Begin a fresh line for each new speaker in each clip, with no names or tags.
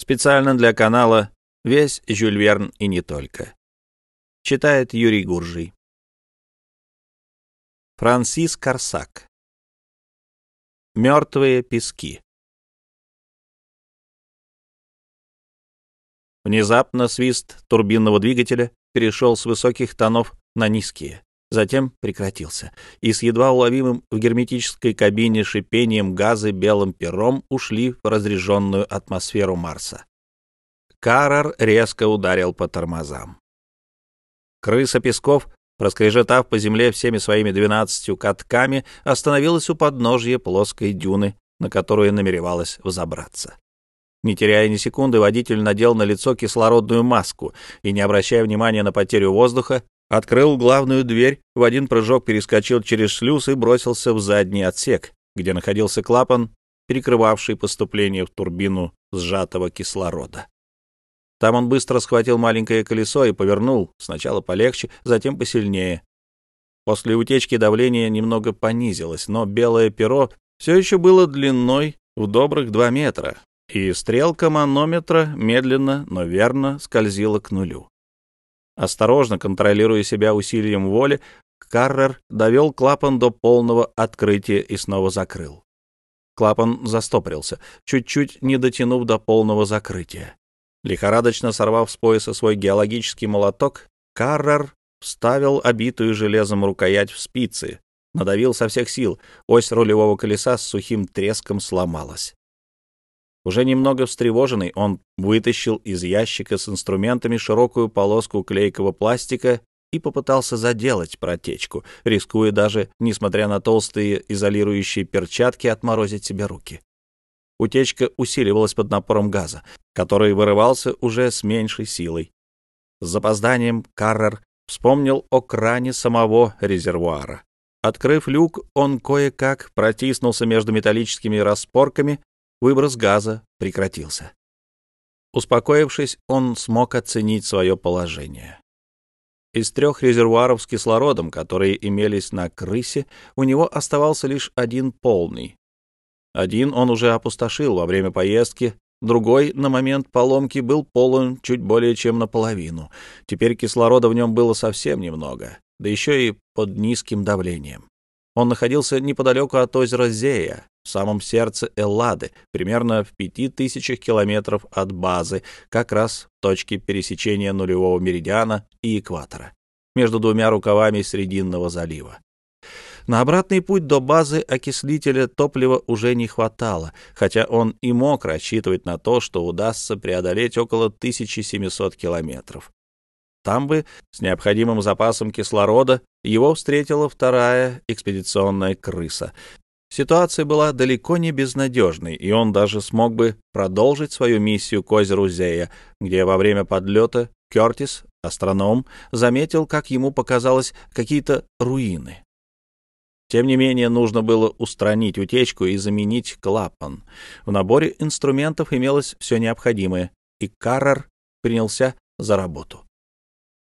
Специально для канала «Весь Жюль Верн и не только». Читает Юрий Гуржий. Франсис Корсак. Мертвые пески. Внезапно свист турбинного двигателя перешел с высоких тонов на низкие, затем прекратился, и с едва уловимым в герметической кабине шипением газы белым пером ушли в разреженную атмосферу Марса. Каррер резко ударил по тормозам. Крыса Песков, проскрежетав по земле всеми своими двенадцатью катками, остановилась у подножья плоской дюны, на которую намеревалась взобраться. Не теряя ни секунды, водитель надел на лицо кислородную маску и, не обращая внимания на потерю воздуха, открыл главную дверь, в один прыжок перескочил через шлюз и бросился в задний отсек, где находился клапан, перекрывавший поступление в турбину сжатого кислорода. Там он быстро схватил маленькое колесо и повернул, сначала полегче, затем посильнее. После утечки давление немного понизилось, но белое перо все еще было длиной в добрых два метра, и стрелка манометра медленно, но верно скользила к нулю. Осторожно, контролируя себя усилием воли, Каррер довел клапан до полного открытия и снова закрыл. Клапан застопорился, чуть-чуть не дотянув до полного закрытия. Лихорадочно сорвав с пояса свой геологический молоток, Каррер вставил обитую железом рукоять в спицы, надавил со всех сил, ось рулевого колеса с сухим треском сломалась. Уже немного встревоженный, он вытащил из ящика с инструментами широкую полоску клейкого пластика и попытался заделать протечку, рискуя даже, несмотря на толстые изолирующие перчатки, отморозить себе руки. Утечка усиливалась под напором газа, который вырывался уже с меньшей силой. С запозданием Каррер вспомнил о кране самого резервуара. Открыв люк, он кое-как протиснулся между металлическими распорками Выброс газа прекратился. Успокоившись, он смог оценить свое положение. Из трех резервуаров с кислородом, которые имелись на крысе, у него оставался лишь один полный. Один он уже опустошил во время поездки, другой на момент поломки был полон чуть более чем наполовину. Теперь кислорода в нем было совсем немного, да еще и под низким давлением. Он находился неподалеку от озера Зея, в самом сердце Эллады, примерно в пяти тысячах километров от базы, как раз в точке пересечения нулевого меридиана и экватора, между двумя рукавами Срединного залива. На обратный путь до базы окислителя топлива уже не хватало, хотя он и мог рассчитывать на то, что удастся преодолеть около 1700 километров. Там бы, с необходимым запасом кислорода, его встретила вторая экспедиционная крыса, Ситуация была далеко не безнадежной, и он даже смог бы продолжить свою миссию к озеру Зея, где во время подлета Кертис, астроном, заметил, как ему показалось, какие-то руины. Тем не менее, нужно было устранить утечку и заменить клапан. В наборе инструментов имелось все необходимое, и Каррер принялся за работу.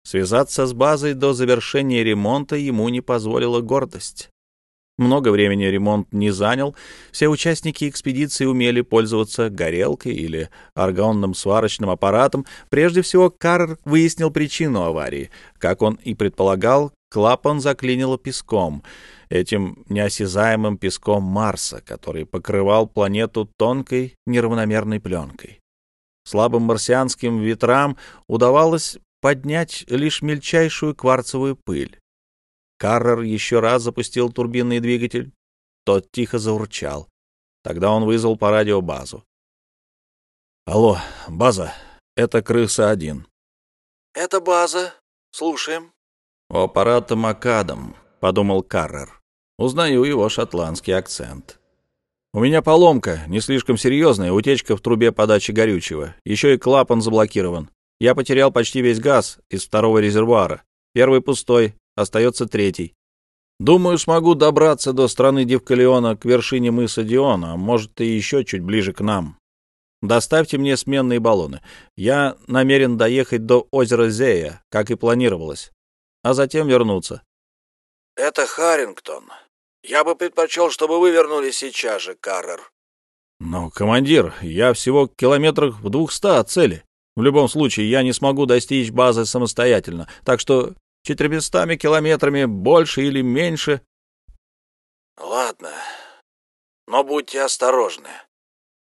Связаться с базой до завершения ремонта ему не позволила гордость. Много времени ремонт не занял. Все участники экспедиции умели пользоваться горелкой или аргонным сварочным аппаратом. Прежде всего, Карр выяснил причину аварии. Как он и предполагал, клапан заклинило песком, этим неосязаемым песком Марса, который покрывал планету тонкой неравномерной пленкой. Слабым марсианским ветрам удавалось поднять лишь мельчайшую кварцевую пыль. Каррер еще раз запустил турбинный двигатель. Тот тихо заурчал. Тогда он вызвал по радио базу. «Алло, база, это крыса-1».
«Это база. Слушаем».
«У аппарата Макадам», — подумал Каррер. Узнаю его шотландский акцент. «У меня поломка, не слишком серьезная, утечка в трубе подачи горючего. Еще и клапан заблокирован. Я потерял почти весь газ из второго резервуара. Первый пустой, остается третий. Думаю, смогу добраться до страны Девкалиона к вершине мыса Диона, а может и еще чуть ближе к нам. Доставьте мне сменные баллоны. Я намерен доехать до озера Зея, как и планировалось, а затем вернуться.
— Это Харрингтон. Я бы предпочел, чтобы вы вернулись сейчас же, Каррер.
Но, командир, я всего километрах в двухста от цели. В любом случае, я не смогу достичь базы самостоятельно, так что четырьмястами километрами больше или меньше.
Ладно, но будьте осторожны.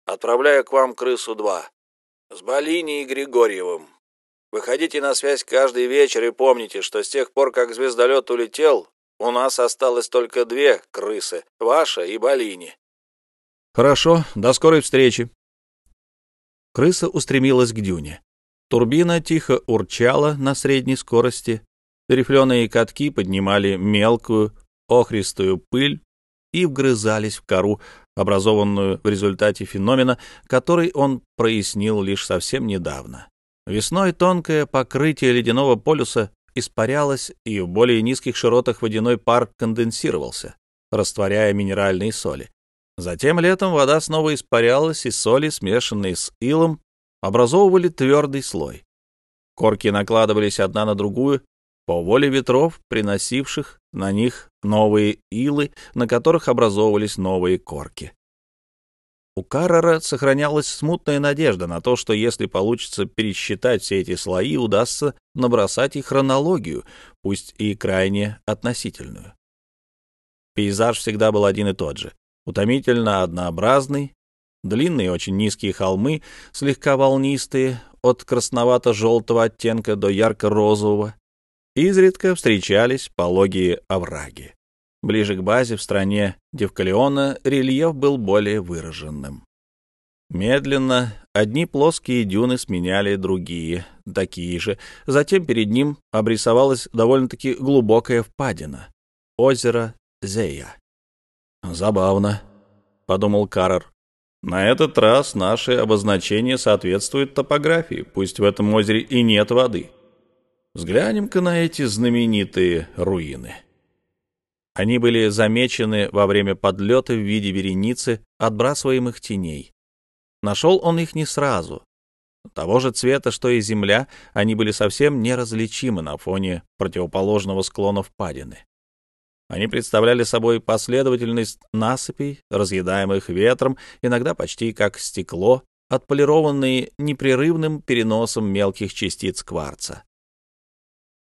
Отправляю к вам крысу-2 с Болини и Григорьевым. Выходите на связь каждый вечер и помните, что с тех пор, как звездолет улетел, у нас осталось только две крысы, ваша и Болини.
Хорошо, до скорой встречи. Крыса устремилась к дюне. Турбина тихо урчала на средней скорости. Рифленые катки поднимали мелкую, охристую пыль и вгрызались в кору, образованную в результате феномена, который он прояснил лишь совсем недавно. Весной тонкое покрытие ледяного полюса испарялось, и в более низких широтах водяной пар конденсировался, растворяя минеральные соли. Затем летом вода снова испарялась, и соли, смешанные с илом, образовывали твердый слой. Корки накладывались одна на другую по воле ветров, приносивших на них новые илы, на которых образовывались новые корки. У Каррера сохранялась смутная надежда на то, что если получится пересчитать все эти слои, удастся набросать их хронологию, пусть и крайне относительную. Пейзаж всегда был один и тот же, утомительно однообразный, длинные очень низкие холмы, слегка волнистые, от красновато-желтого оттенка до ярко-розового, изредка встречались пологие овраги. Ближе к базе в стране Девкалиона рельеф был более выраженным. Медленно одни плоские дюны сменяли другие, такие же. Затем перед ним обрисовалась довольно-таки глубокая впадина — озеро Зея. «Забавно», — подумал Карр. «На этот раз наши обозначения соответствуют топографии, пусть в этом озере и нет воды. Взглянем-ка на эти знаменитые руины». Они были замечены во время подлета в виде вереницы отбрасываемых теней. Нашел он их не сразу. Того же цвета, что и земля, они были совсем неразличимы на фоне противоположного склона впадины. Они представляли собой последовательность насыпей, разъедаемых ветром, иногда почти как стекло, отполированные непрерывным переносом мелких частиц кварца.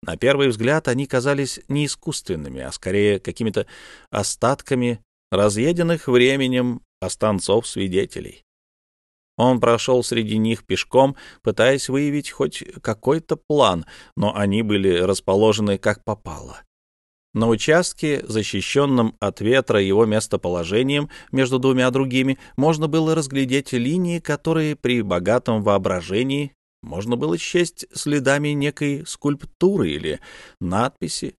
На первый взгляд они казались не искусственными, а скорее какими-то остатками разъеденных временем останцов свидетелей. Он прошел среди них пешком, пытаясь выявить хоть какой-то план, но они были расположены как попало. На участке, защищенном от ветра его местоположением между двумя другими, можно было разглядеть линии, которые при богатом воображении можно было счесть следами некой скульптуры или надписи,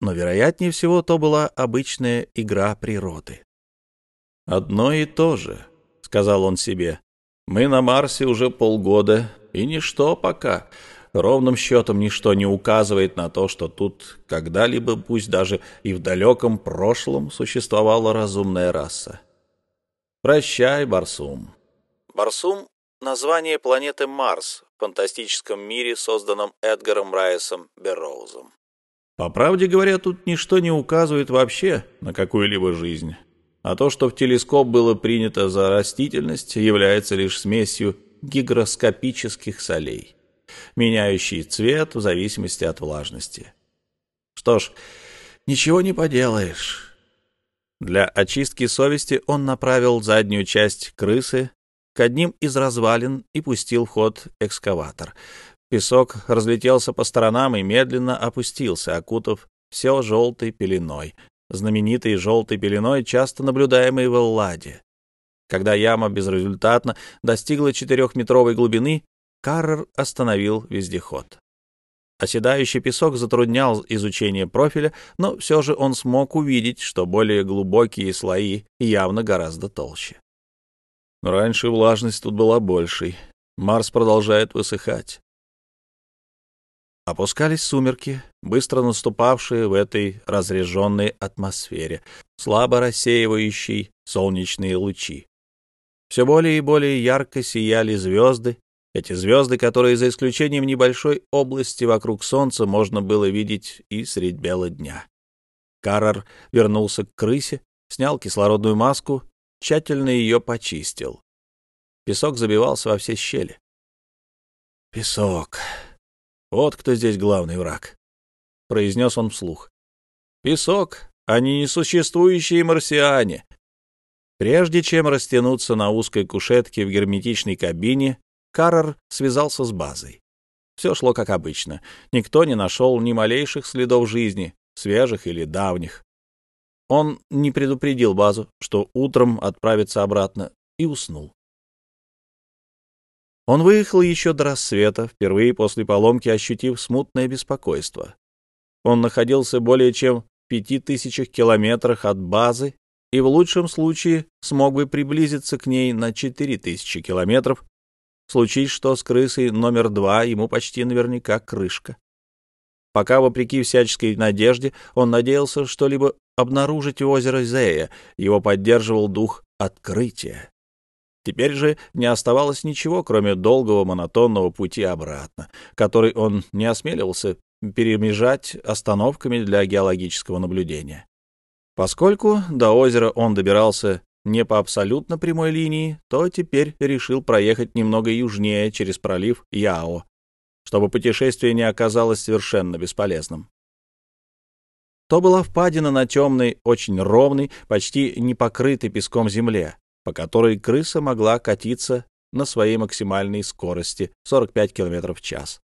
но, вероятнее всего, то была обычная игра природы. «Одно и то же», — сказал он себе. «Мы на Марсе уже полгода, и ничто пока, ровным счетом ничто не указывает на то, что тут когда-либо, пусть даже и в далеком прошлом, существовала разумная раса. Прощай, Барсум».
Барсум — название планеты Марс фантастическом мире, созданном Эдгаром Райсом Берроузом.
По правде говоря, тут ничто не указывает вообще на какую-либо жизнь. А то, что в телескоп было принято за растительность, является лишь смесью гигроскопических солей, меняющей цвет в зависимости от влажности. Что ж, ничего не поделаешь. Для очистки совести он направил заднюю часть крысы к одним из развалин и пустил в ход экскаватор. Песок разлетелся по сторонам и медленно опустился, окутав все желтой пеленой, знаменитой желтой пеленой, часто наблюдаемой в Элладе. Когда яма безрезультатно достигла четырехметровой глубины, Каррер остановил вездеход. Оседающий песок затруднял изучение профиля, но все же он смог увидеть, что более глубокие слои явно гораздо толще. Раньше влажность тут была большей. Марс продолжает высыхать. Опускались сумерки, быстро наступавшие в этой разреженной атмосфере, слабо рассеивающей солнечные лучи. Все более и более ярко сияли звезды, эти звезды, которые за исключением небольшой области вокруг Солнца можно было видеть и средь бела дня. Каррар вернулся к крысе, снял кислородную маску тщательно ее почистил. Песок забивался во все щели. «Песок. Вот кто здесь главный враг», — произнес он вслух. «Песок, а не несуществующие марсиане». Прежде чем растянуться на узкой кушетке в герметичной кабине, Каррер связался с базой. Все шло как обычно. Никто не нашел ни малейших следов жизни, свежих или давних. Он не предупредил базу, что утром отправится обратно, и уснул. Он выехал еще до рассвета, впервые после поломки ощутив смутное беспокойство. Он находился более чем в пяти тысячах километрах от базы и в лучшем случае смог бы приблизиться к ней на четыре тысячи километров. Случись что с крысой номер два, ему почти наверняка крышка. Пока, вопреки всяческой надежде, он надеялся что-либо обнаружить у озера Зея, его поддерживал дух открытия. Теперь же не оставалось ничего, кроме долгого монотонного пути обратно, который он не осмеливался перемежать остановками для геологического наблюдения. Поскольку до озера он добирался не по абсолютно прямой линии, то теперь решил проехать немного южнее через пролив Яо, чтобы путешествие не оказалось совершенно бесполезным. То была впадина на темной, очень ровной, почти не покрытой песком земле, по которой крыса могла катиться на своей максимальной скорости 45 км в час.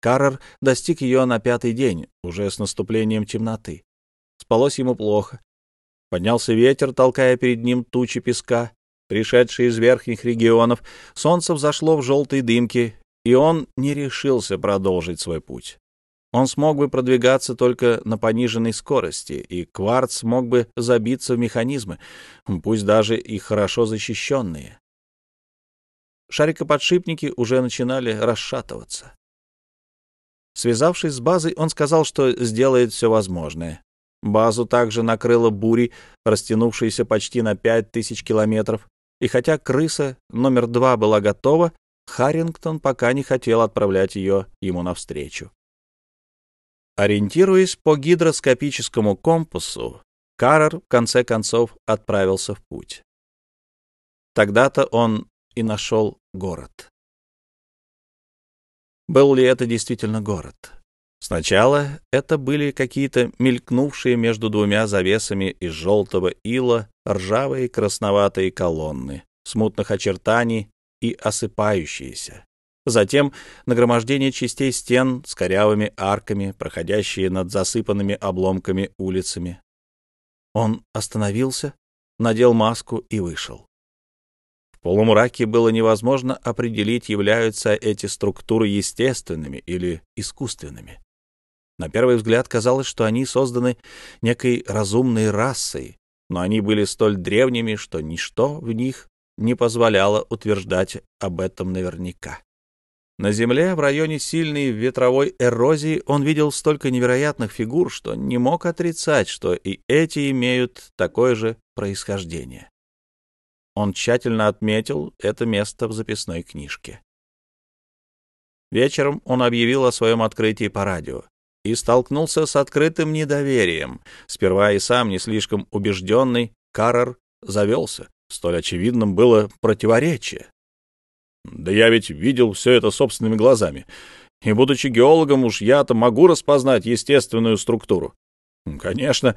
Каррер достиг ее на пятый день, уже с наступлением темноты. Спалось ему плохо. Поднялся ветер, толкая перед ним тучи песка, пришедшие из верхних регионов. Солнце взошло в желтой дымке, и он не решился продолжить свой путь. Он смог бы продвигаться только на пониженной скорости, и кварц мог бы забиться в механизмы, пусть даже и хорошо защищенные. Шарикоподшипники уже начинали расшатываться. Связавшись с базой, он сказал, что сделает все возможное. Базу также накрыло бурей, растянувшейся почти на пять тысяч километров, и хотя крыса номер два была готова, Харрингтон пока не хотел отправлять ее ему навстречу. Ориентируясь по гидроскопическому компасу, Каррер в конце концов отправился в путь. Тогда-то он и нашел город. Был ли это действительно город? Сначала это были какие-то мелькнувшие между двумя завесами из желтого ила ржавые красноватые колонны, смутных очертаний и осыпающиеся. Затем нагромождение частей стен с корявыми арками, проходящие над засыпанными обломками улицами. Он остановился, надел маску и вышел. В полумраке было невозможно определить, являются эти структуры естественными или искусственными. На первый взгляд казалось, что они созданы некой разумной расой, но они были столь древними, что ничто в них не позволяло утверждать об этом наверняка. На Земле, в районе сильной ветровой эрозии, он видел столько невероятных фигур, что не мог отрицать, что и эти имеют такое же происхождение. Он тщательно отметил это место в записной книжке. Вечером он объявил о своем открытии по радио и столкнулся с открытым недоверием. Сперва и сам не слишком убежденный Каррер завелся. Столь очевидным было противоречие. Да я ведь видел все это собственными глазами. И, будучи геологом, уж я-то могу распознать естественную структуру. Конечно,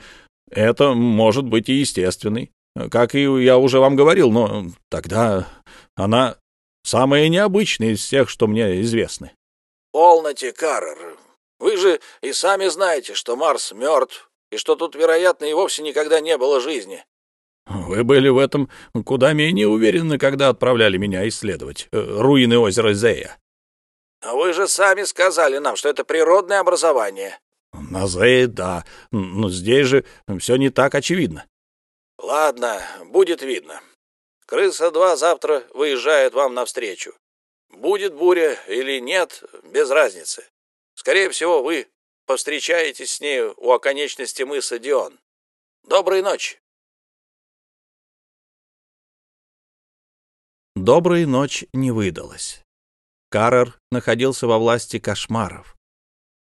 это может быть и естественной. Как и я уже вам говорил, но тогда она самая необычная из всех, что мне известны.
— Полноте, Каррер. Вы же и сами знаете, что Марс мертв, и что тут, вероятно, и вовсе никогда не было жизни.
Вы были в этом куда менее уверены, когда отправляли меня исследовать э, руины озера Зея.
А вы же сами сказали нам, что это природное образование.
На Зее, да, но здесь же все не так очевидно.
Ладно, будет видно. Крыса-2 завтра выезжает вам навстречу. Будет буря или нет, без разницы. Скорее всего, вы повстречаетесь с ней у оконечности мыса Дион. Доброй ночи.
Доброй ночь не выдалась. Каррер находился во власти кошмаров.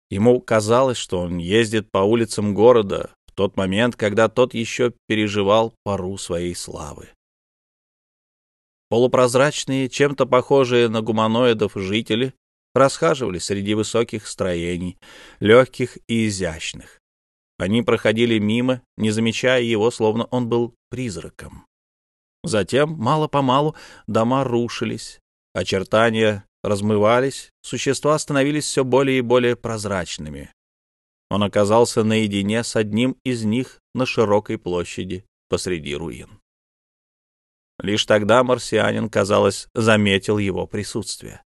Ему казалось, что он ездит по улицам города в тот момент, когда тот еще переживал пару своей славы. Полупрозрачные, чем-то похожие на гуманоидов жители расхаживали среди высоких строений, легких и изящных. Они проходили мимо, не замечая его, словно он был призраком. Затем, мало-помалу, дома рушились, очертания размывались, существа становились все более и более прозрачными. Он оказался наедине с одним из них на широкой площади посреди руин. Лишь тогда марсианин, казалось, заметил его присутствие.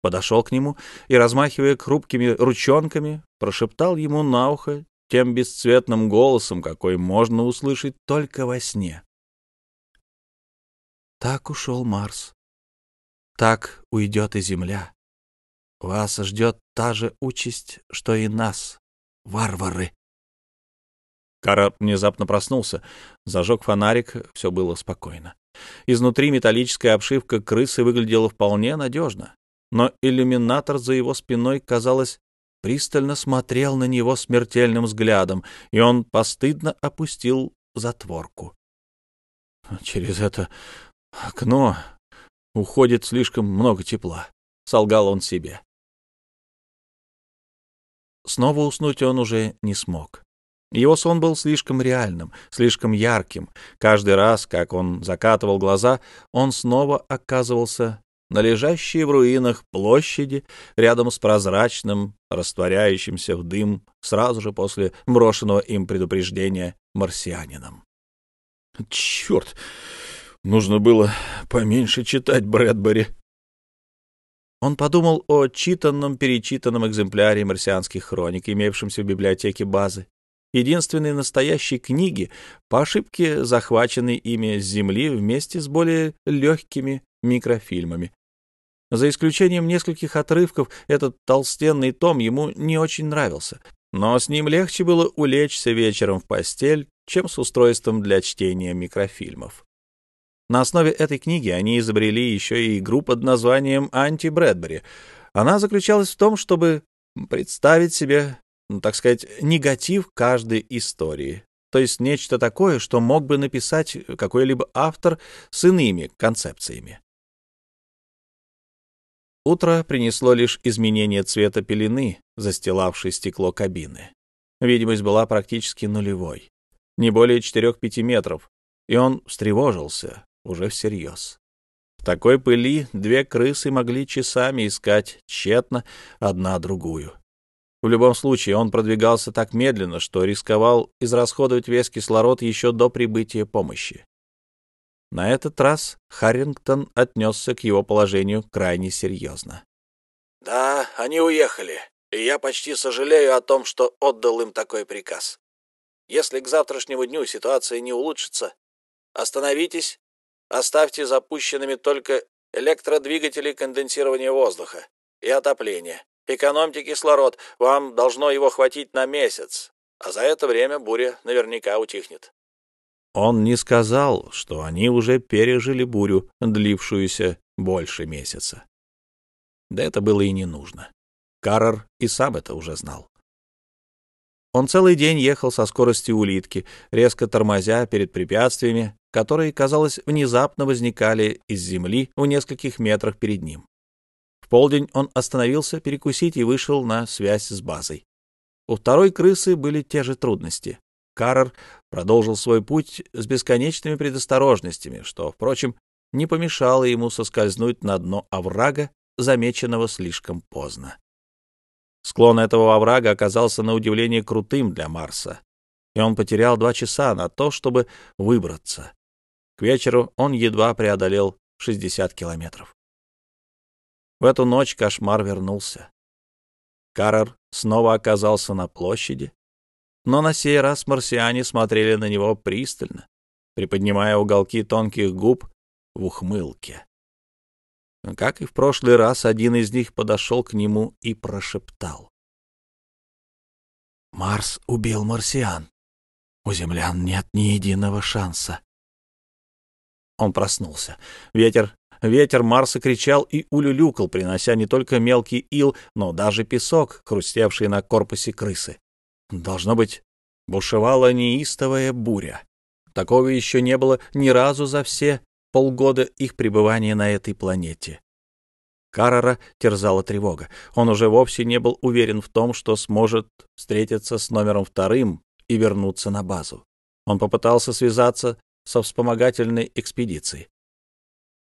Подошел к нему и, размахивая хрупкими ручонками, прошептал ему на ухо тем бесцветным голосом, какой можно услышать только во сне. Так ушел Марс. Так уйдет и Земля. Вас ждет та же участь, что и нас, варвары. Кара внезапно проснулся, зажег фонарик, все было спокойно. Изнутри металлическая обшивка крысы выглядела вполне надежно, но иллюминатор за его спиной, казалось, пристально смотрел на него смертельным взглядом, и он постыдно опустил затворку. Через это окно уходит слишком много тепла, — солгал он себе. Снова уснуть он уже не смог. Его сон был слишком реальным, слишком ярким. Каждый раз, как он закатывал глаза, он снова оказывался на лежащей в руинах площади рядом с прозрачным, растворяющимся в дым сразу же после брошенного им предупреждения марсианином. «Черт! Нужно было поменьше читать Брэдбери!» Он подумал о читанном-перечитанном экземпляре марсианских хроник, имевшемся в библиотеке базы единственной настоящей книги, по ошибке захваченной ими с Земли вместе с более легкими микрофильмами. За исключением нескольких отрывков, этот толстенный том ему не очень нравился, но с ним легче было улечься вечером в постель, чем с устройством для чтения микрофильмов. На основе этой книги они изобрели еще и игру под названием «Анти Брэдбери». Она заключалась в том, чтобы представить себе ну, так сказать, негатив каждой истории. То есть нечто такое, что мог бы написать какой-либо автор с иными концепциями. Утро принесло лишь изменение цвета пелены, застилавшей стекло кабины. Видимость была практически нулевой, не более 4-5 метров, и он встревожился уже всерьез. В такой пыли две крысы могли часами искать тщетно одна другую. В любом случае, он продвигался так медленно, что рисковал израсходовать весь кислород еще до прибытия помощи. На этот раз Харрингтон отнесся к его положению крайне серьезно.
«Да, они уехали, и я почти сожалею о том, что отдал им такой приказ. Если к завтрашнему дню ситуация не улучшится, остановитесь, оставьте запущенными только электродвигатели конденсирования воздуха и отопления. Экономьте кислород, вам должно его хватить на месяц, а за это время буря наверняка утихнет.
Он не сказал, что они уже пережили бурю, длившуюся больше месяца. Да это было и не нужно. Карр и сам это уже знал. Он целый день ехал со скоростью улитки, резко тормозя перед препятствиями, которые, казалось, внезапно возникали из земли в нескольких метрах перед ним полдень он остановился перекусить и вышел на связь с базой. У второй крысы были те же трудности. Карр продолжил свой путь с бесконечными предосторожностями, что, впрочем, не помешало ему соскользнуть на дно оврага, замеченного слишком поздно. Склон этого оврага оказался на удивление крутым для Марса, и он потерял два часа на то, чтобы выбраться. К вечеру он едва преодолел 60 километров. В эту ночь кошмар вернулся. Карр снова оказался на площади, но на сей раз марсиане смотрели на него пристально, приподнимая уголки тонких губ в ухмылке. Как и в прошлый раз, один из них подошел к нему и прошептал. «Марс убил марсиан. У землян нет ни единого шанса». Он проснулся. Ветер Ветер Марса кричал и улюлюкал, принося не только мелкий ил, но даже песок, хрустевший на корпусе крысы. Должно быть, бушевала неистовая буря. Такого еще не было ни разу за все полгода их пребывания на этой планете. Каррера терзала тревога. Он уже вовсе не был уверен в том, что сможет встретиться с номером вторым и вернуться на базу. Он попытался связаться со вспомогательной экспедицией.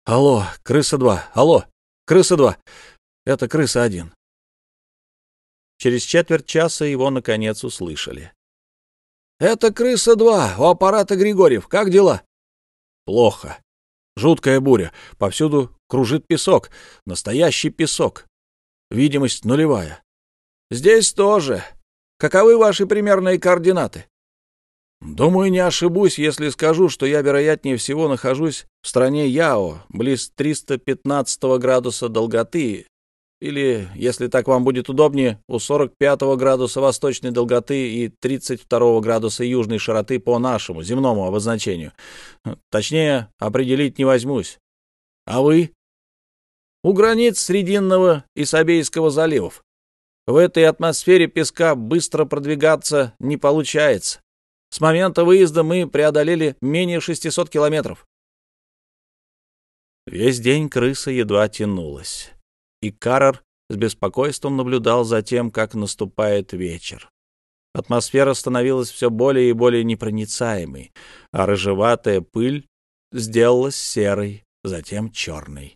«Алло, крыса-2! Алло, крыса-2! Это крыса-1!» Через четверть часа его, наконец, услышали.
«Это крыса-2, у аппарата Григорьев. Как дела?»
«Плохо. Жуткая буря. Повсюду кружит песок. Настоящий песок. Видимость нулевая.
Здесь тоже. Каковы ваши примерные координаты?
Думаю, не ошибусь, если скажу, что я, вероятнее всего, нахожусь в стране Яо, близ 315 градуса долготы или, если так вам будет удобнее, у 45 градуса восточной долготы и 32 градуса южной широты по нашему земному обозначению. Точнее, определить не возьмусь. А вы? У границ Срединного и Сабейского заливов. В этой атмосфере песка быстро продвигаться не получается. С момента выезда мы преодолели менее 600 километров. Весь день крыса едва тянулась и Карр с беспокойством наблюдал за тем, как наступает вечер. Атмосфера становилась все более и более непроницаемой, а рыжеватая пыль сделалась серой, затем черной.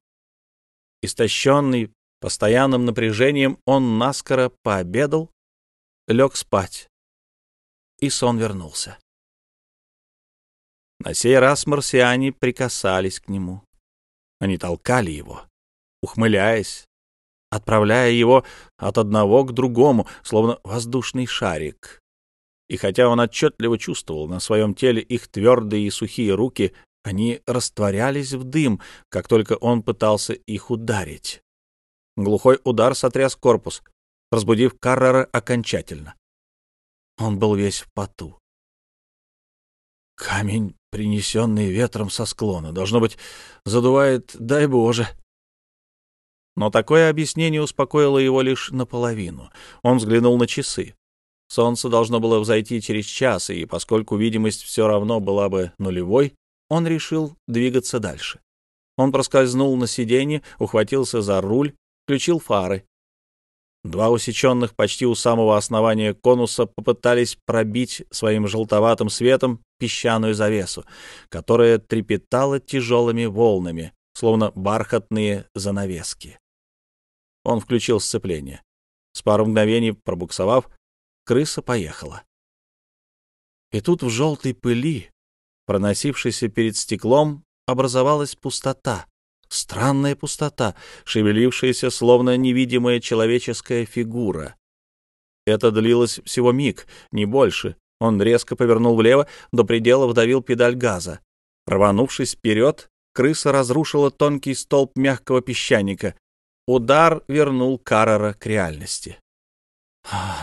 Истощенный постоянным напряжением, он наскоро пообедал, лег спать, и сон вернулся. На сей раз марсиане прикасались к нему. Они толкали его, ухмыляясь, отправляя его от одного к другому, словно воздушный шарик. И хотя он отчетливо чувствовал на своем теле их твердые и сухие руки, они растворялись в дым, как только он пытался их ударить. Глухой удар сотряс корпус, разбудив Каррера окончательно. Он был весь в поту. Камень, принесенный ветром со склона, должно быть, задувает, дай Боже, но такое объяснение успокоило его лишь наполовину. Он взглянул на часы. Солнце должно было взойти через час, и поскольку видимость все равно была бы нулевой, он решил двигаться дальше. Он проскользнул на сиденье, ухватился за руль, включил фары. Два усеченных почти у самого основания конуса попытались пробить своим желтоватым светом песчаную завесу, которая трепетала тяжелыми волнами, словно бархатные занавески. Он включил сцепление. С пару мгновений пробуксовав, крыса поехала. И тут в желтой пыли, проносившейся перед стеклом, образовалась пустота. Странная пустота, шевелившаяся, словно невидимая человеческая фигура. Это длилось всего миг, не больше. Он резко повернул влево, до предела вдавил педаль газа. Рванувшись вперед, крыса разрушила тонкий столб мягкого песчаника, Удар вернул Каррера к реальности.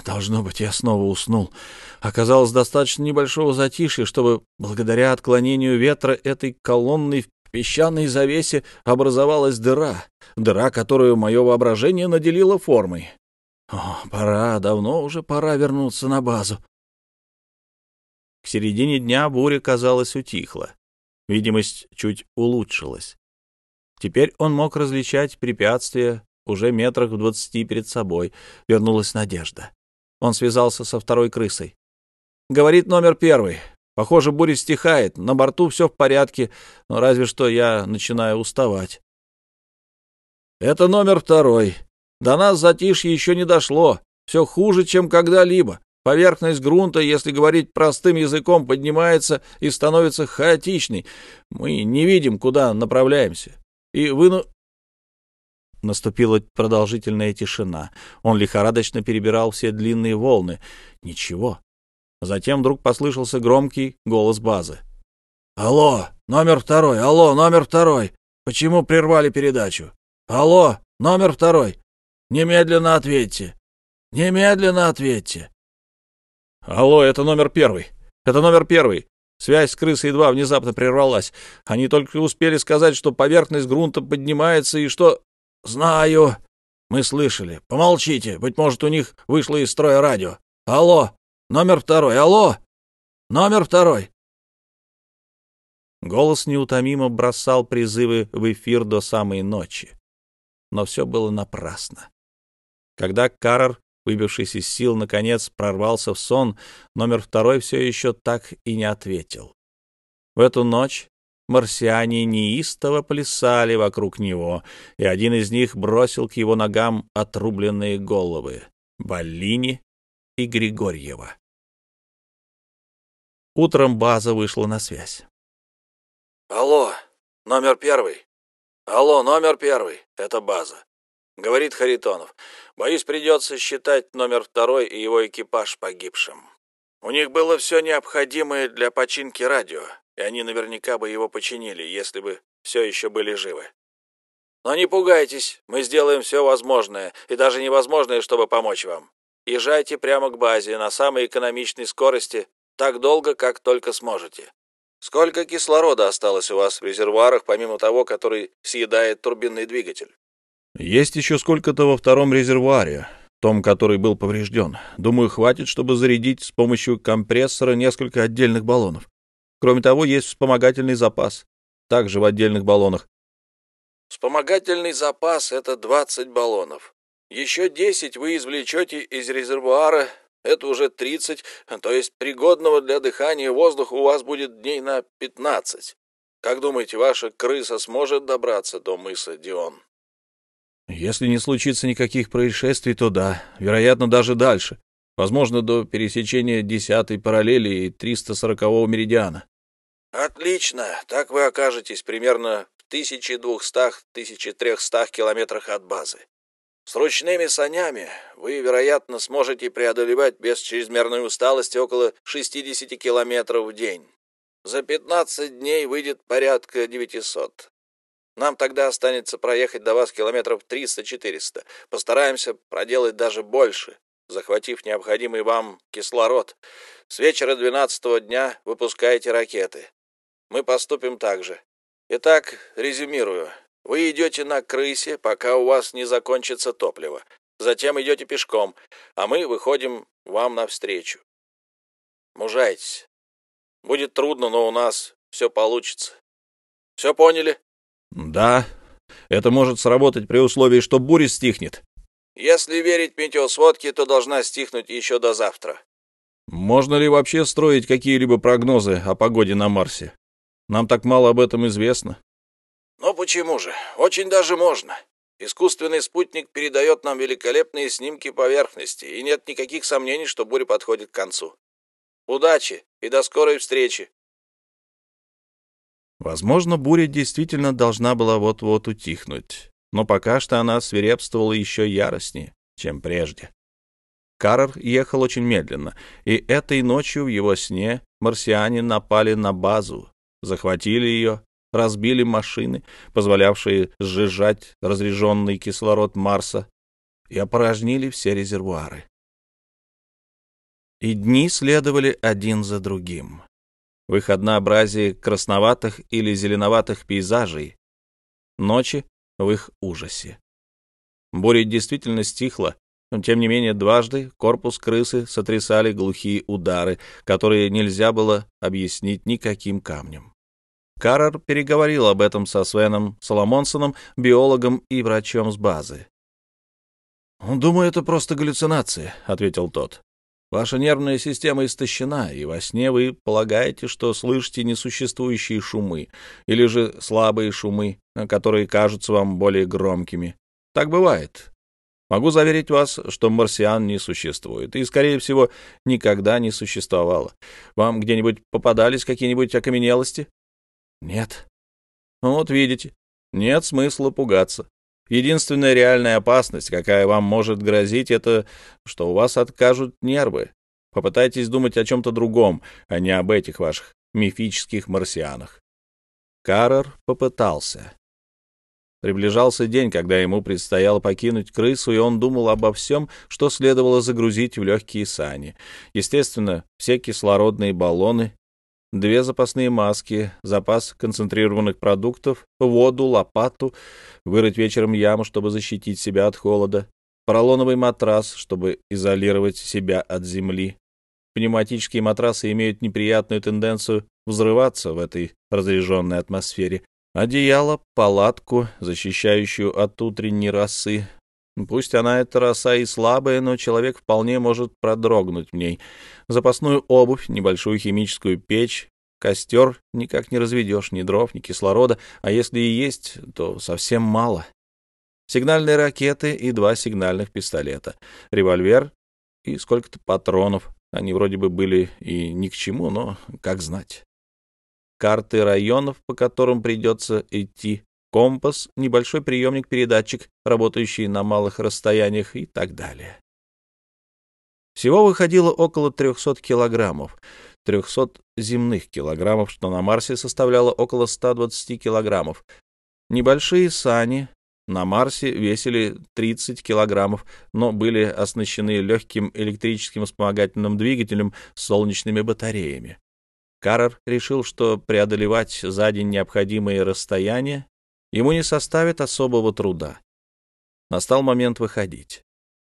Должно быть, я снова уснул. Оказалось достаточно небольшого затишья, чтобы благодаря отклонению ветра этой колонной в песчаной завесе образовалась дыра, дыра, которую мое воображение наделило формой. О, пора, давно уже пора вернуться на базу. К середине дня буря, казалось, утихла. Видимость чуть улучшилась. Теперь он мог различать препятствия уже метрах в двадцати перед собой. Вернулась надежда. Он связался со второй крысой. «Говорит номер первый. Похоже, буря стихает. На борту все в порядке, но разве что я начинаю уставать». «Это номер второй. До нас затишье еще не дошло. Все хуже, чем когда-либо. Поверхность грунта, если говорить простым языком, поднимается и становится хаотичной. Мы не видим, куда направляемся и выну...» Наступила продолжительная тишина. Он лихорадочно перебирал все длинные волны. Ничего. Затем вдруг послышался громкий голос базы. «Алло, номер второй! Алло, номер второй! Почему прервали передачу? Алло, номер второй! Немедленно ответьте! Немедленно ответьте!» «Алло, это номер первый! Это номер первый! Связь с крысой-2 внезапно прервалась. Они только успели сказать, что поверхность грунта поднимается и что... — Знаю. Мы слышали. Помолчите. Быть может, у них вышло из строя радио. Алло. Номер второй. Алло. Номер второй. Голос неутомимо бросал призывы в эфир до самой ночи. Но все было напрасно. Когда Карр, выбившись из сил, наконец прорвался в сон, номер второй все еще так и не ответил. В эту ночь марсиане неистово плясали вокруг него, и один из них бросил к его ногам отрубленные головы — Баллини и Григорьева. Утром база вышла на связь.
«Алло, номер первый. Алло, номер первый. Это база. Говорит Харитонов. Боюсь, придется считать номер второй и его экипаж погибшим. У них было все необходимое для починки радио и они наверняка бы его починили, если бы все еще были живы. Но не пугайтесь, мы сделаем все возможное, и даже невозможное, чтобы помочь вам. Езжайте прямо к базе на самой экономичной скорости, так долго, как только сможете. Сколько кислорода осталось у вас в резервуарах, помимо того, который съедает турбинный двигатель?
Есть еще сколько-то во втором резервуаре, том, который был поврежден. Думаю, хватит, чтобы зарядить с помощью компрессора несколько отдельных баллонов. Кроме того, есть вспомогательный запас, также в отдельных баллонах.
Вспомогательный запас — это 20 баллонов. Еще 10 вы извлечете из резервуара, это уже 30, то есть пригодного для дыхания воздуха у вас будет дней на 15. Как думаете, ваша крыса сможет добраться до мыса Дион?
Если не случится никаких происшествий, то да, вероятно, даже дальше возможно, до пересечения 10-й параллели и 340-го меридиана.
Отлично, так вы окажетесь примерно в 1200-1300 километрах от базы. С ручными санями вы, вероятно, сможете преодолевать без чрезмерной усталости около 60 километров в день. За 15 дней выйдет порядка 900. Нам тогда останется проехать до вас километров 300-400. Постараемся проделать даже больше, захватив необходимый вам кислород. С вечера двенадцатого дня выпускаете ракеты. Мы поступим так же. Итак, резюмирую. Вы идете на крысе, пока у вас не закончится топливо. Затем идете пешком, а мы выходим вам навстречу. Мужайтесь. Будет трудно, но у нас все получится. Все поняли?
Да. Это может сработать при условии, что буря стихнет.
Если верить метеосводке, то должна стихнуть еще до завтра.
Можно ли вообще строить какие-либо прогнозы о погоде на Марсе? Нам так мало об этом известно.
Но почему же? Очень даже можно. Искусственный спутник передает нам великолепные снимки поверхности, и нет никаких сомнений, что буря подходит к концу. Удачи и до скорой встречи.
Возможно, буря действительно должна была вот-вот утихнуть но пока что она свирепствовала еще яростнее, чем прежде. Карр ехал очень медленно, и этой ночью в его сне марсиане напали на базу, захватили ее, разбили машины, позволявшие сжижать разреженный кислород Марса, и опорожнили все резервуары. И дни следовали один за другим. В их однообразии красноватых или зеленоватых пейзажей, ночи в их ужасе. Буря действительно стихла, но тем не менее дважды корпус крысы сотрясали глухие удары, которые нельзя было объяснить никаким камнем. Каррер переговорил об этом со Свеном Соломонсоном, биологом и врачом с базы. «Думаю, это просто галлюцинации», — ответил тот. Ваша нервная система истощена, и во сне вы полагаете, что слышите несуществующие шумы или же слабые шумы, которые кажутся вам более громкими. Так бывает. Могу заверить вас, что марсиан не существует, и, скорее всего, никогда не существовало. Вам где-нибудь попадались какие-нибудь окаменелости? Нет. Ну, вот видите, нет смысла пугаться. Единственная реальная опасность, какая вам может грозить, это что у вас откажут нервы. Попытайтесь думать о чем-то другом, а не об этих ваших мифических марсианах. Карр попытался. Приближался день, когда ему предстояло покинуть крысу, и он думал обо всем, что следовало загрузить в легкие сани. Естественно, все кислородные баллоны две запасные маски, запас концентрированных продуктов, воду, лопату, вырыть вечером яму, чтобы защитить себя от холода, поролоновый матрас, чтобы изолировать себя от земли, Пневматические матрасы имеют неприятную тенденцию взрываться в этой разряженной атмосфере. Одеяло, палатку, защищающую от утренней росы. Пусть она эта роса и слабая, но человек вполне может продрогнуть в ней. Запасную обувь, небольшую химическую печь, костер никак не разведешь, ни дров, ни кислорода, а если и есть, то совсем мало. Сигнальные ракеты и два сигнальных пистолета, револьвер и сколько-то патронов. Они вроде бы были и ни к чему, но как знать. Карты районов, по которым придется идти, компас, небольшой приемник-передатчик, работающий на малых расстояниях и так далее. Всего выходило около 300 килограммов, 300 земных килограммов, что на Марсе составляло около 120 килограммов. Небольшие сани, на Марсе весили 30 килограммов, но были оснащены легким электрическим вспомогательным двигателем с солнечными батареями. Каррер решил, что преодолевать за день необходимые расстояния ему не составит особого труда. Настал момент выходить.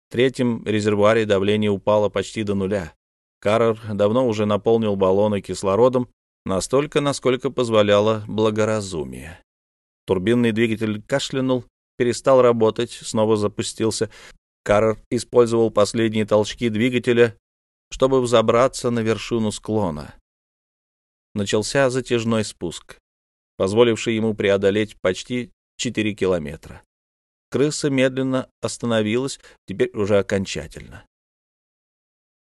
В третьем резервуаре давление упало почти до нуля. Каррер давно уже наполнил баллоны кислородом настолько, насколько позволяло благоразумие. Турбинный двигатель кашлянул, перестал работать, снова запустился. Карр использовал последние толчки двигателя, чтобы взобраться на вершину склона. Начался затяжной спуск, позволивший ему преодолеть почти 4 километра. Крыса медленно остановилась, теперь уже окончательно.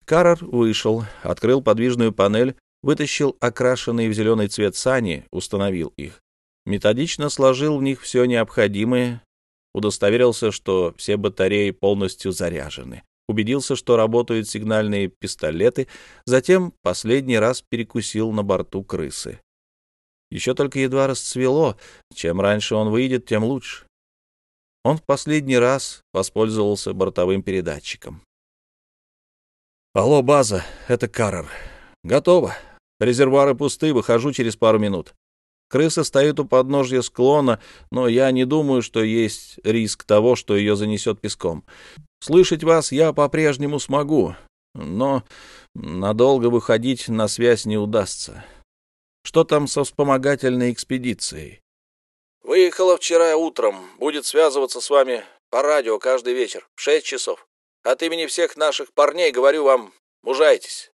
Карр вышел, открыл подвижную панель, вытащил окрашенные в зеленый цвет сани, установил их. Методично сложил в них все необходимое, удостоверился, что все батареи полностью заряжены, убедился, что работают сигнальные пистолеты, затем последний раз перекусил на борту крысы. Еще только едва расцвело, чем раньше он выйдет, тем лучше. Он в последний раз воспользовался бортовым передатчиком. «Алло, база, это Каррер. Готово. Резервуары пусты, выхожу через пару минут. Крыса стоит у подножья склона, но я не думаю, что есть риск того, что ее занесет песком. Слышать вас я по-прежнему смогу, но надолго выходить на связь не удастся. Что там со вспомогательной экспедицией?
Выехала вчера утром. Будет связываться с вами по радио каждый вечер в шесть часов. От имени всех наших парней говорю вам, мужайтесь.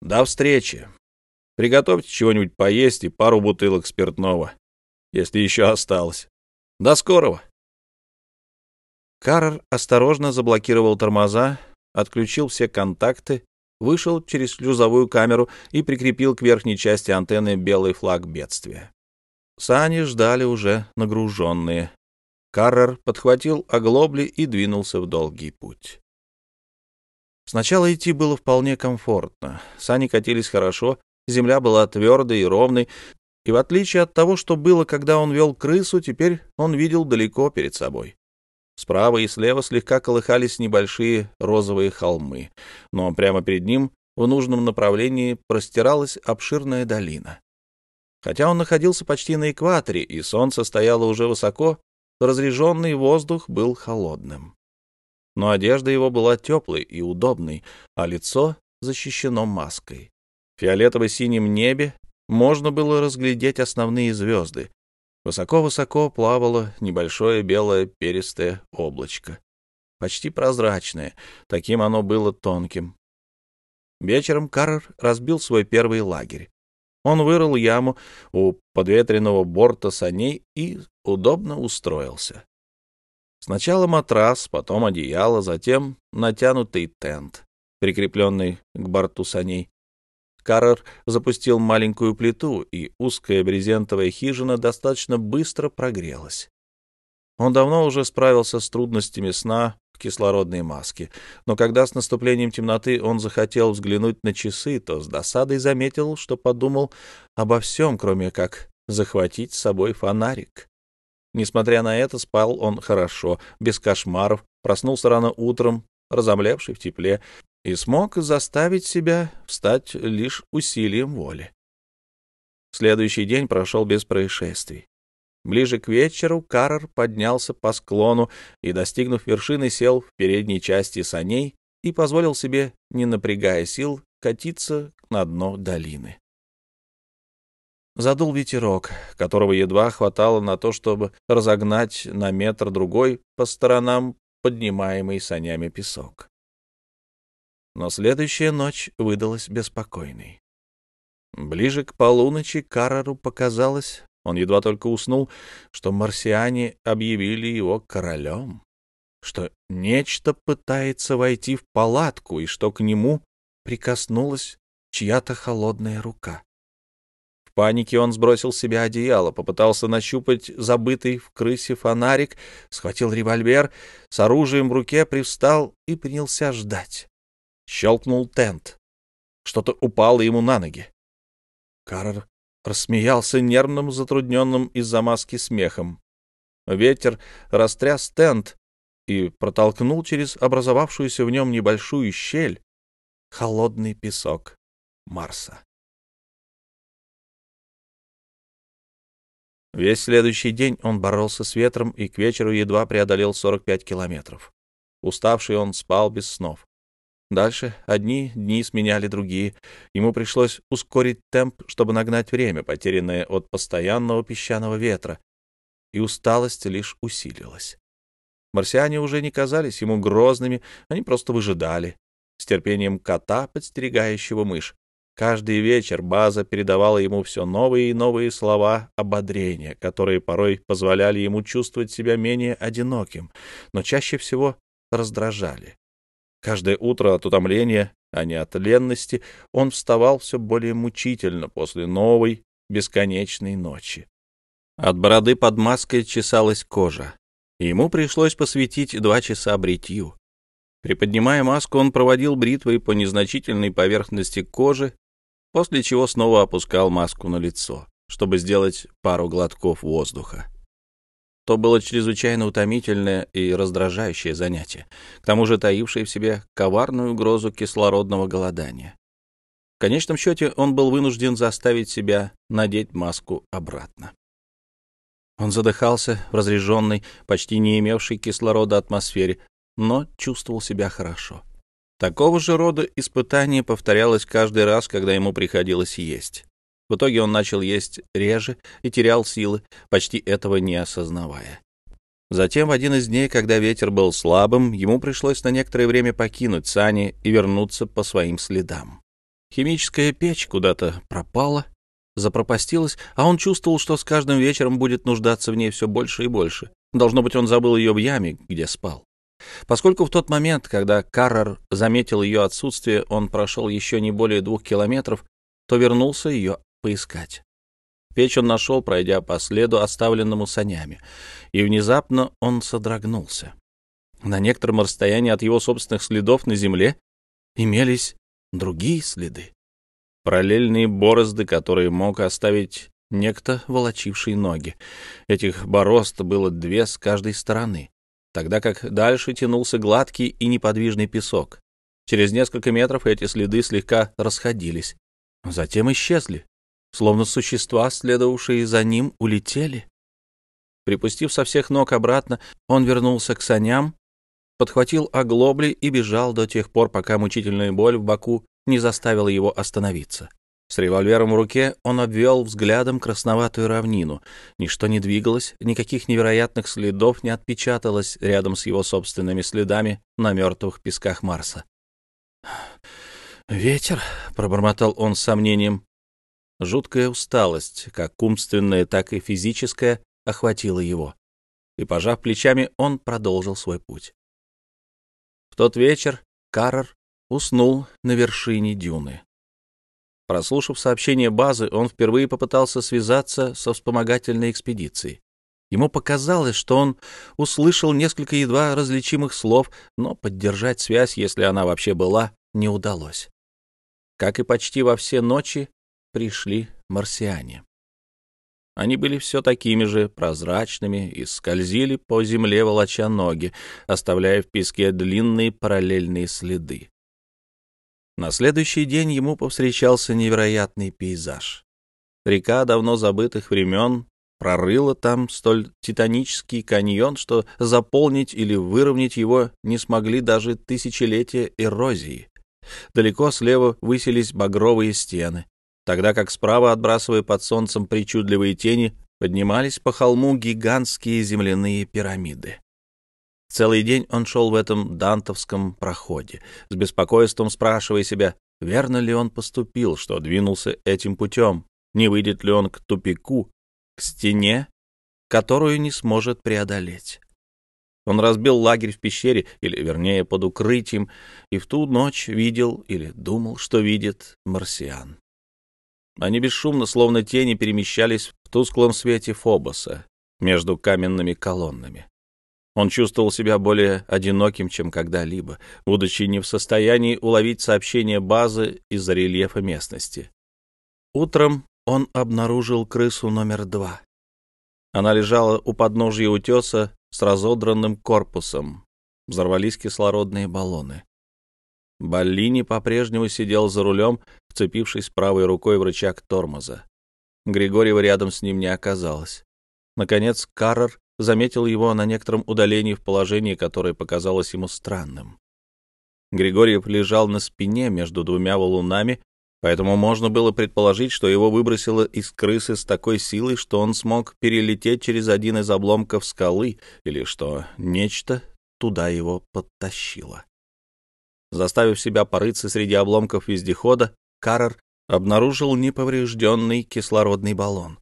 До встречи. Приготовьте чего-нибудь поесть и пару бутылок спиртного, если еще осталось. До скорого!» Карр осторожно заблокировал тормоза, отключил все контакты, вышел через шлюзовую камеру и прикрепил к верхней части антенны белый флаг бедствия. Сани ждали уже нагруженные. Каррер подхватил оглобли и двинулся в долгий путь. Сначала идти было вполне комфортно. Сани катились хорошо, Земля была твердой и ровной, и в отличие от того, что было, когда он вел крысу, теперь он видел далеко перед собой. Справа и слева слегка колыхались небольшие розовые холмы, но прямо перед ним в нужном направлении простиралась обширная долина. Хотя он находился почти на экваторе, и солнце стояло уже высоко, разреженный воздух был холодным. Но одежда его была теплой и удобной, а лицо защищено маской. В фиолетово-синем небе можно было разглядеть основные звезды. Высоко-высоко плавало небольшое белое перистое облачко. Почти прозрачное, таким оно было тонким. Вечером Карр разбил свой первый лагерь. Он вырыл яму у подветренного борта саней и удобно устроился. Сначала матрас, потом одеяло, затем натянутый тент, прикрепленный к борту саней. Каррер запустил маленькую плиту, и узкая брезентовая хижина достаточно быстро прогрелась. Он давно уже справился с трудностями сна в кислородной маске, но когда с наступлением темноты он захотел взглянуть на часы, то с досадой заметил, что подумал обо всем, кроме как захватить с собой фонарик. Несмотря на это, спал он хорошо, без кошмаров, проснулся рано утром, разомлевший в тепле, и смог заставить себя встать лишь усилием воли. Следующий день прошел без происшествий. Ближе к вечеру Карр поднялся по склону и, достигнув вершины, сел в передней части саней и позволил себе, не напрягая сил, скатиться на дно долины. Задул ветерок, которого едва хватало на то, чтобы разогнать на метр-другой по сторонам поднимаемый санями песок. Но следующая ночь выдалась беспокойной. Ближе к полуночи Карару показалось, он едва только уснул, что марсиане объявили его королем, что нечто пытается войти в палатку и что к нему прикоснулась чья-то холодная рука. В панике он сбросил с себя одеяло, попытался нащупать забытый в крысе фонарик, схватил револьвер, с оружием в руке привстал и принялся ждать. Щелкнул тент. Что-то упало ему на ноги. Карр рассмеялся нервным, затрудненным из-за маски смехом. Ветер растряс тент и протолкнул через образовавшуюся в нем небольшую щель холодный песок Марса. Весь следующий день он боролся с ветром и к вечеру едва преодолел 45 километров. Уставший он спал без снов. Дальше одни дни сменяли другие. Ему пришлось ускорить темп, чтобы нагнать время, потерянное от постоянного песчаного ветра, и усталость лишь усилилась. Марсиане уже не казались ему грозными, они просто выжидали, с терпением кота, подстерегающего мышь. Каждый вечер база передавала ему все новые и новые слова ободрения, которые порой позволяли ему чувствовать себя менее одиноким, но чаще всего раздражали. Каждое утро от утомления, а не от ленности, он вставал все более мучительно после новой, бесконечной ночи. От бороды под маской чесалась кожа. Ему пришлось посвятить два часа бритью. Приподнимая маску, он проводил бритвой по незначительной поверхности кожи, после чего снова опускал маску на лицо, чтобы сделать пару глотков воздуха. То было чрезвычайно утомительное и раздражающее занятие, к тому же таившее в себе коварную угрозу кислородного голодания. В конечном счете он был вынужден заставить себя надеть маску обратно. Он задыхался в разреженной, почти не имевшей кислорода атмосфере, но чувствовал себя хорошо. Такого же рода испытание повторялось каждый раз, когда ему приходилось есть. В итоге он начал есть реже и терял силы, почти этого не осознавая. Затем, в один из дней, когда ветер был слабым, ему пришлось на некоторое время покинуть сани и вернуться по своим следам. Химическая печь куда-то пропала, запропастилась, а он чувствовал, что с каждым вечером будет нуждаться в ней все больше и больше. Должно быть, он забыл ее в яме, где спал. Поскольку в тот момент, когда Каррер заметил ее отсутствие, он прошел еще не более двух километров, то вернулся ее поискать. Печь он нашел, пройдя по следу, оставленному санями, и внезапно он содрогнулся. На некотором расстоянии от его собственных следов на земле имелись другие следы. Параллельные борозды, которые мог оставить некто, волочивший ноги. Этих борозд было две с каждой стороны, тогда как дальше тянулся гладкий и неподвижный песок. Через несколько метров эти следы слегка расходились, затем исчезли, словно существа, следовавшие за ним, улетели. Припустив со всех ног обратно, он вернулся к саням, подхватил оглобли и бежал до тех пор, пока мучительная боль в боку не заставила его остановиться. С револьвером в руке он обвел взглядом красноватую равнину. Ничто не двигалось, никаких невероятных следов не отпечаталось рядом с его собственными следами на мертвых песках Марса. «Ветер», — пробормотал он с сомнением, Жуткая усталость, как умственная, так и физическая, охватила его. И, пожав плечами, он продолжил свой путь. В тот вечер Карр уснул на вершине дюны. Прослушав сообщение базы, он впервые попытался связаться со вспомогательной экспедицией. Ему показалось, что он услышал несколько едва различимых слов, но поддержать связь, если она вообще была, не удалось. Как и почти во все ночи, пришли марсиане. Они были все такими же прозрачными и скользили по земле, волоча ноги, оставляя в песке длинные параллельные следы. На следующий день ему повстречался невероятный пейзаж. Река давно забытых времен прорыла там столь титанический каньон, что заполнить или выровнять его не смогли даже тысячелетия эрозии. Далеко слева высились багровые стены, тогда как справа, отбрасывая под солнцем причудливые тени, поднимались по холму гигантские земляные пирамиды. Целый день он шел в этом дантовском проходе, с беспокойством спрашивая себя, верно ли он поступил, что двинулся этим путем, не выйдет ли он к тупику, к стене, которую не сможет преодолеть. Он разбил лагерь в пещере, или, вернее, под укрытием, и в ту ночь видел или думал, что видит марсиан. Они бесшумно, словно тени, перемещались в тусклом свете Фобоса между каменными колоннами. Он чувствовал себя более одиноким, чем когда-либо, будучи не в состоянии уловить сообщение базы из-за рельефа местности. Утром он обнаружил крысу номер два. Она лежала у подножья утеса с разодранным корпусом. Взорвались кислородные баллоны. Баллини по-прежнему сидел за рулем, вцепившись правой рукой в рычаг тормоза. Григорьева рядом с ним не оказалось. Наконец Каррер заметил его на некотором удалении в положении, которое показалось ему странным. Григорьев лежал на спине между двумя валунами, поэтому можно было предположить, что его выбросило из крысы с такой силой, что он смог перелететь через один из обломков скалы, или что нечто туда его подтащило. Заставив себя порыться среди обломков вездехода, Каррер обнаружил неповрежденный кислородный баллон.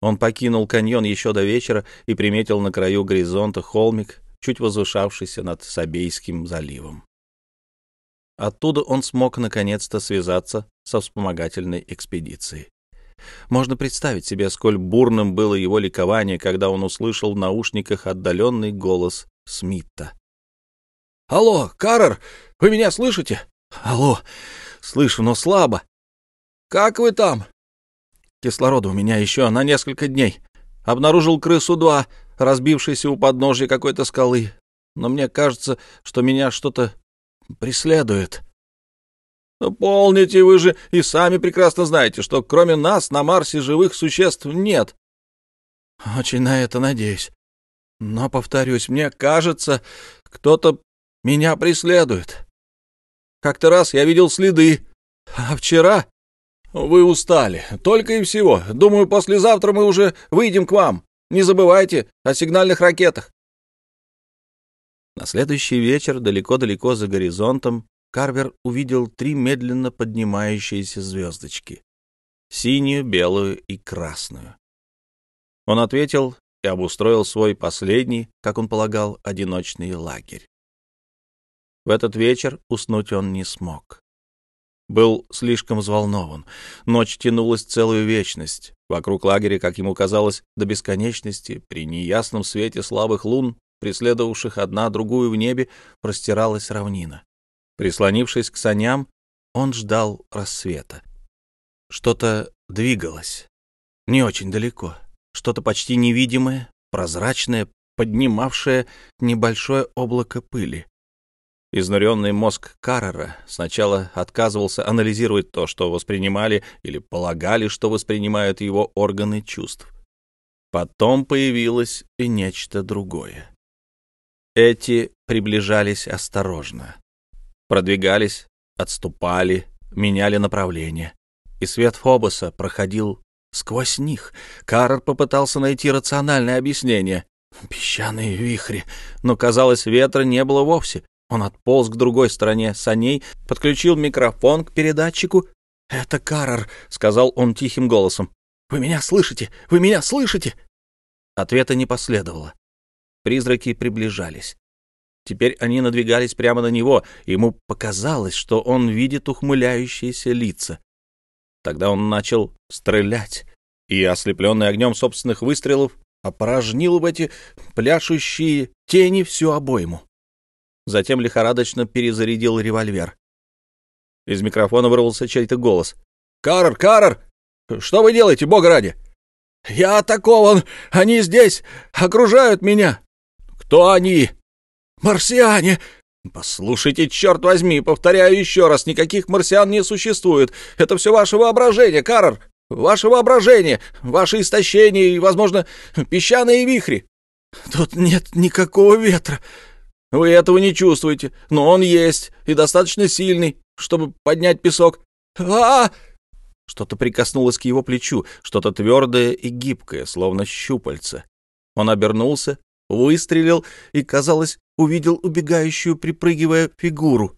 Он покинул каньон еще до вечера и приметил на краю горизонта холмик, чуть возвышавшийся над Сабейским заливом. Оттуда он смог наконец-то связаться со вспомогательной экспедицией. Можно представить себе, сколь бурным было его ликование, когда он услышал в наушниках отдаленный голос Смита. «Алло, Каррер, вы меня слышите?» «Алло, слышу, но слабо. Как вы там?» Кислорода у меня еще на несколько дней. Обнаружил крысу-2, разбившийся у подножья какой-то скалы. Но мне кажется, что меня что-то преследует. Помните, вы же и сами прекрасно знаете, что кроме нас на Марсе живых существ нет. Очень на это надеюсь. Но, повторюсь, мне кажется, кто-то меня преследует. Как-то раз я видел следы, а вчера «Вы устали. Только и всего. Думаю, послезавтра мы уже выйдем к вам. Не забывайте о сигнальных ракетах». На следующий вечер, далеко-далеко за горизонтом, Карвер увидел три медленно поднимающиеся звездочки — синюю, белую и красную. Он ответил и обустроил свой последний, как он полагал, одиночный лагерь. В этот вечер уснуть он не смог был слишком взволнован. Ночь тянулась целую вечность. Вокруг лагеря, как ему казалось, до бесконечности, при неясном свете слабых лун, преследовавших одна другую в небе, простиралась равнина. Прислонившись к саням, он ждал рассвета. Что-то двигалось. Не очень далеко. Что-то почти невидимое, прозрачное, поднимавшее небольшое облако пыли. Изнуренный мозг Каррера сначала отказывался анализировать то, что воспринимали или полагали, что воспринимают его органы чувств. Потом появилось и нечто другое. Эти приближались осторожно. Продвигались, отступали, меняли направление. И свет Фобоса проходил сквозь них. Карр попытался найти рациональное объяснение. Песчаные вихри. Но, казалось, ветра не было вовсе. Он отполз к другой стороне саней, подключил микрофон к передатчику. «Это Карр», — сказал он тихим голосом. «Вы меня слышите? Вы меня слышите?» Ответа не последовало. Призраки приближались. Теперь они надвигались прямо на него, ему показалось, что он видит ухмыляющиеся лица. Тогда он начал стрелять, и, ослепленный огнем собственных выстрелов, опорожнил в эти пляшущие тени всю обойму затем лихорадочно перезарядил револьвер. Из микрофона вырвался чей-то голос. «Карр, Карр! Что вы делаете, бога ради?» «Я атакован! Они здесь! Окружают меня!» «Кто они?» «Марсиане!» «Послушайте, черт возьми, повторяю еще раз, никаких марсиан не существует. Это все ваше воображение, Карр! Ваше воображение, ваше истощение и, возможно, песчаные вихри!» «Тут нет никакого ветра.
Вы этого не чувствуете, но он есть и достаточно сильный, чтобы поднять песок. а,
Что-то прикоснулось к его плечу, что-то твердое и гибкое, словно щупальце. Он обернулся, выстрелил и, казалось, увидел убегающую, припрыгивая фигуру.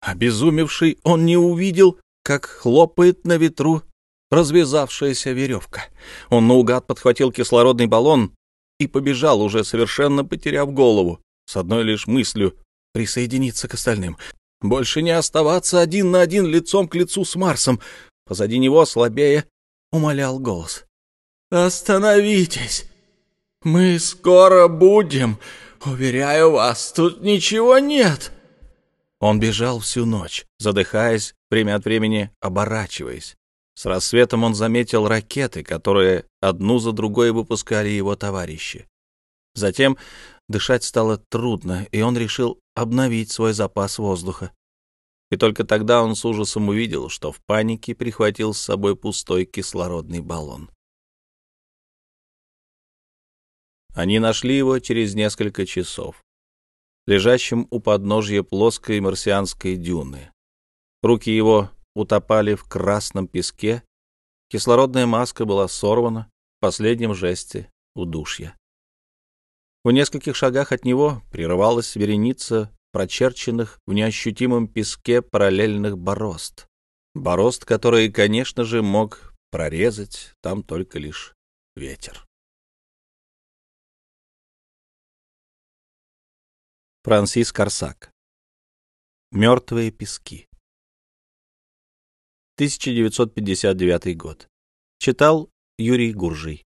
Обезумевший, он не увидел, как хлопает на ветру развязавшаяся веревка. Он наугад подхватил кислородный баллон и побежал, уже совершенно потеряв голову, с одной лишь мыслью — присоединиться к остальным. Больше не оставаться один на один лицом к лицу с Марсом. Позади него, слабее, умолял голос. «Остановитесь! Мы скоро будем! Уверяю вас, тут ничего нет!» Он бежал всю ночь, задыхаясь, время от времени оборачиваясь. С рассветом он заметил ракеты, которые одну за другой выпускали его товарищи. Затем дышать стало трудно, и он решил обновить свой запас воздуха. И только тогда он с ужасом увидел, что в панике прихватил с собой пустой кислородный баллон. Они нашли его через несколько часов, лежащим у подножья плоской марсианской дюны. Руки его утопали в красном песке, кислородная маска была сорвана в последнем жесте удушья. В нескольких шагах от него прерывалась вереница прочерченных в неощутимом песке параллельных борозд. Борозд, которые, конечно же, мог прорезать там только лишь ветер. Франсис Корсак. Мертвые пески. 1959 год. Читал Юрий Гуржий.